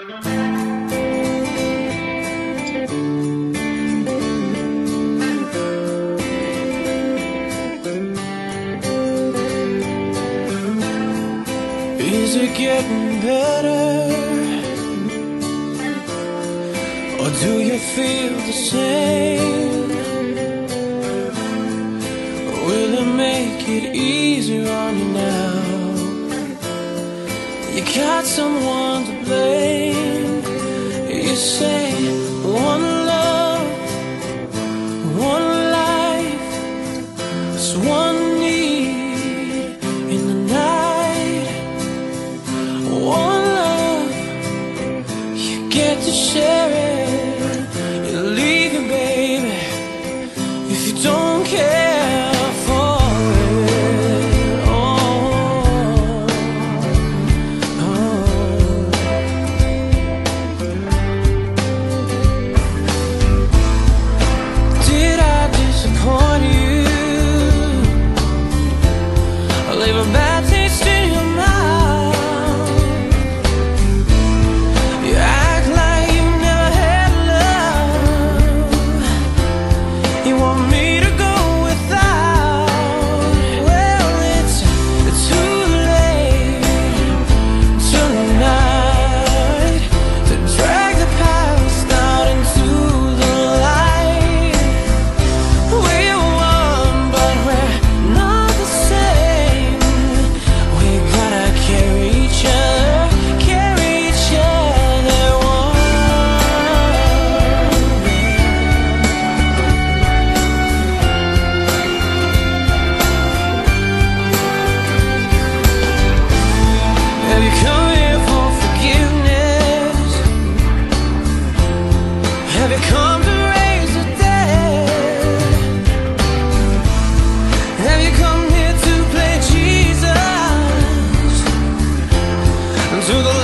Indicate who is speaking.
Speaker 1: Is it getting better? Or do you feel the same? Will it make it easier on you now? You got someone to blame. You say one love, one life, it's one need in the night. One love, you get to share it. live a better to the